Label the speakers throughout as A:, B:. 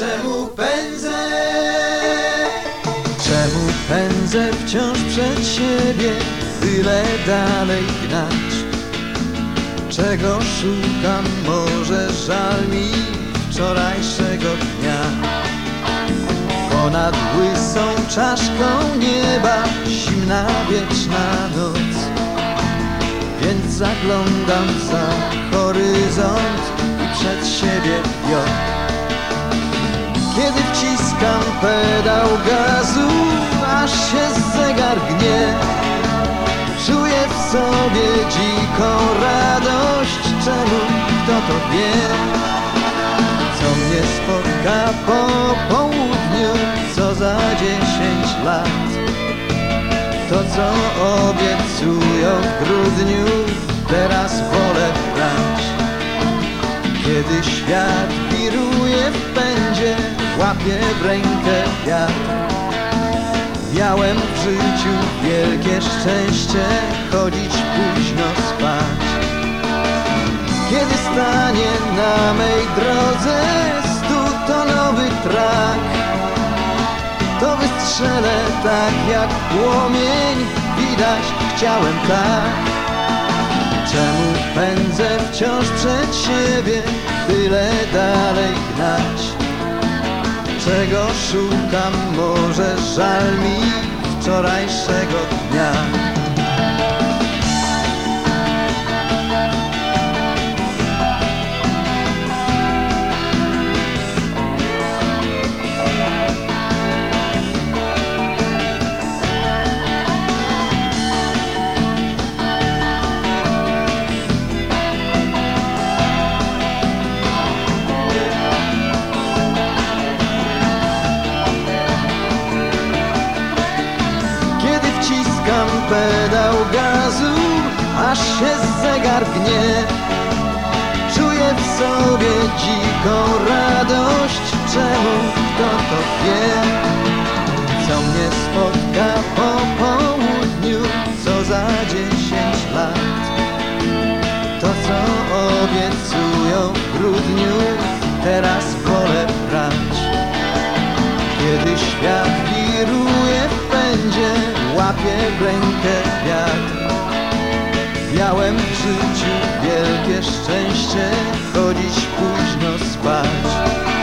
A: Czemu pędzę? Czemu pędzę wciąż przed siebie, tyle dalej gnać? Czego szukam, może żal mi wczorajszego dnia? Ponad łysą czaszką nieba, zimna wieczna noc. Więc zaglądam za horyzont i przed siebie wiot. Kiedy wciskam pedał gazu, aż się zegar gnie Czuję w sobie dziką radość, czemu kto to wie? Co mnie spotka po południu, co za dziesięć lat? To co obiecują w grudniu, teraz wolę brać. Kiedy świat wiruje w pędzie, łapie w rękę wiatr. Miałem w życiu wielkie szczęście chodzić późno spać. Kiedy stanie na mej drodze stutonowy trak To wystrzelę tak jak płomień, widać chciałem tak. Czemu pędzę wciąż przed siebie, tyle dalej gnać? Czego szukam, może żal mi wczorajszego dnia? Wciskam pedał gazu, aż się zegar gnie Czuję w sobie dziką radość, czemu kto to wie? Co mnie spotka po południu, co za dziesięć lat? To co obiecują w grudniu, teraz wolę brać kiedy świat wiruje w pędzie, łapie w rękę wiatr. Miałem w życiu wielkie szczęście, chodzić późno spać.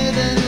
A: better
B: than